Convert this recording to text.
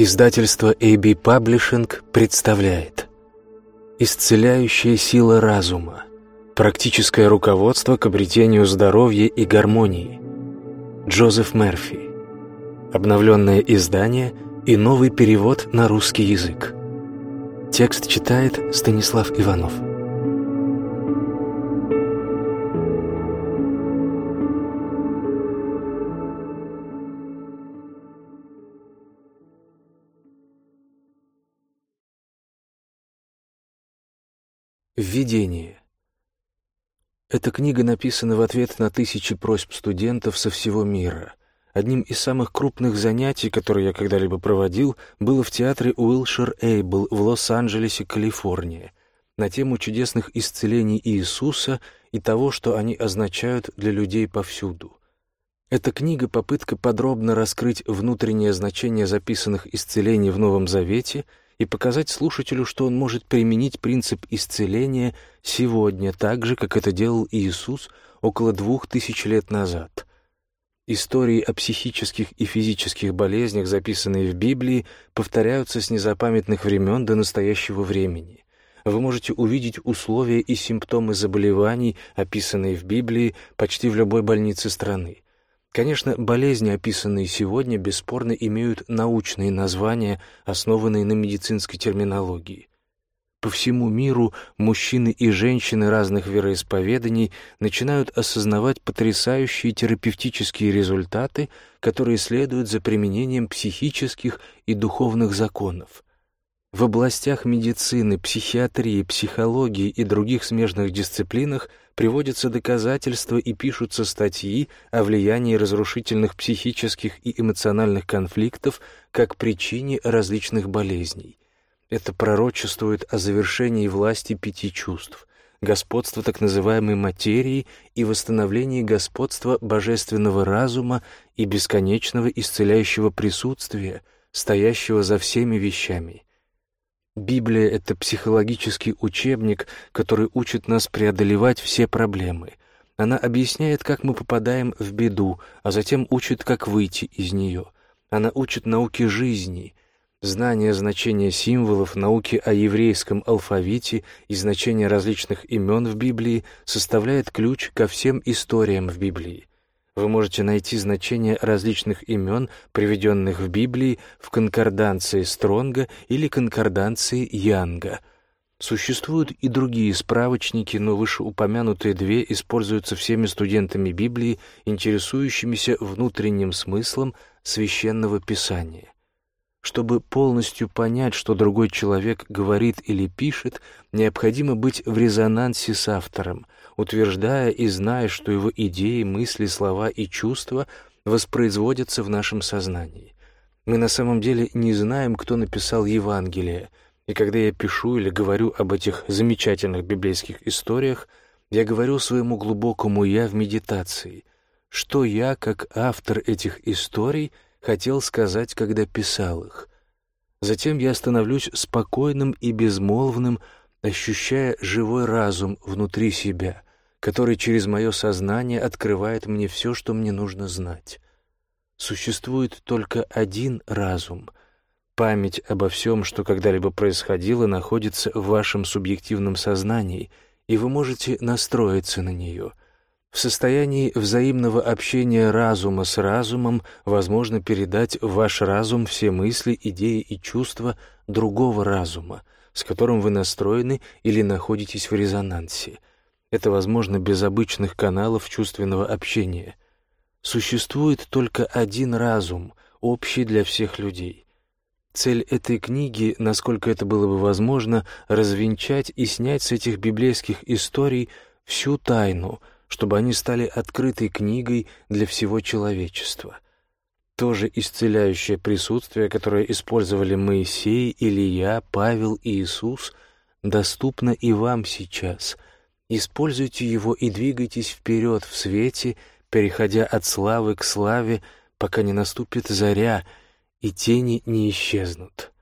Издательство AB Publishing представляет. Исцеляющая сила разума. Практическое руководство к обретению здоровья и гармонии Джозеф Мерфи. Обновленное издание и новый перевод на русский язык. Текст читает Станислав Иванов Введение. Эта книга написана в ответ на тысячи просьб студентов со всего мира. Одним из самых крупных занятий, которые я когда-либо проводил, было в театре Уилшир Эйбл в Лос-Анджелесе, Калифорния, на тему чудесных исцелений Иисуса и того, что они означают для людей повсюду. Эта книга — попытка подробно раскрыть внутреннее значение записанных исцелений в Новом Завете — и показать слушателю, что он может применить принцип исцеления сегодня, так же, как это делал Иисус около двух тысяч лет назад. Истории о психических и физических болезнях, записанные в Библии, повторяются с незапамятных времен до настоящего времени. Вы можете увидеть условия и симптомы заболеваний, описанные в Библии, почти в любой больнице страны. Конечно, болезни, описанные сегодня, бесспорно имеют научные названия, основанные на медицинской терминологии. По всему миру мужчины и женщины разных вероисповеданий начинают осознавать потрясающие терапевтические результаты, которые следуют за применением психических и духовных законов. В областях медицины, психиатрии, психологии и других смежных дисциплинах приводятся доказательства и пишутся статьи о влиянии разрушительных психических и эмоциональных конфликтов как причине различных болезней. Это пророчествует о завершении власти пяти чувств, господства так называемой материи и восстановлении господства божественного разума и бесконечного исцеляющего присутствия, стоящего за всеми вещами – Библия — это психологический учебник, который учит нас преодолевать все проблемы. Она объясняет, как мы попадаем в беду, а затем учит, как выйти из нее. Она учит науке жизни, знание значения символов, науки о еврейском алфавите и значение различных имен в Библии составляет ключ ко всем историям в Библии. Вы можете найти значения различных имен, приведенных в Библии, в конкорданции Стронга или конкорданции Янга. Существуют и другие справочники, но вышеупомянутые две используются всеми студентами Библии, интересующимися внутренним смыслом священного писания. Чтобы полностью понять, что другой человек говорит или пишет, необходимо быть в резонансе с автором — утверждая и зная, что его идеи, мысли, слова и чувства воспроизводятся в нашем сознании. Мы на самом деле не знаем, кто написал Евангелие, и когда я пишу или говорю об этих замечательных библейских историях, я говорю своему глубокому «я» в медитации, что я, как автор этих историй, хотел сказать, когда писал их. Затем я становлюсь спокойным и безмолвным, ощущая живой разум внутри себя, который через мое сознание открывает мне все, что мне нужно знать. Существует только один разум. Память обо всем, что когда-либо происходило, находится в вашем субъективном сознании, и вы можете настроиться на нее. В состоянии взаимного общения разума с разумом возможно передать в ваш разум все мысли, идеи и чувства другого разума, с которым вы настроены или находитесь в резонансе — это возможно без обычных каналов чувственного общения. Существует только один разум, общий для всех людей. Цель этой книги, насколько это было бы возможно, развенчать и снять с этих библейских историй всю тайну, чтобы они стали открытой книгой для всего человечества. То же исцеляющее присутствие, которое использовали Моисей, Илья, Павел и Иисус, доступно и вам сейчас — Используйте его и двигайтесь вперед в свете, переходя от славы к славе, пока не наступит заря и тени не исчезнут.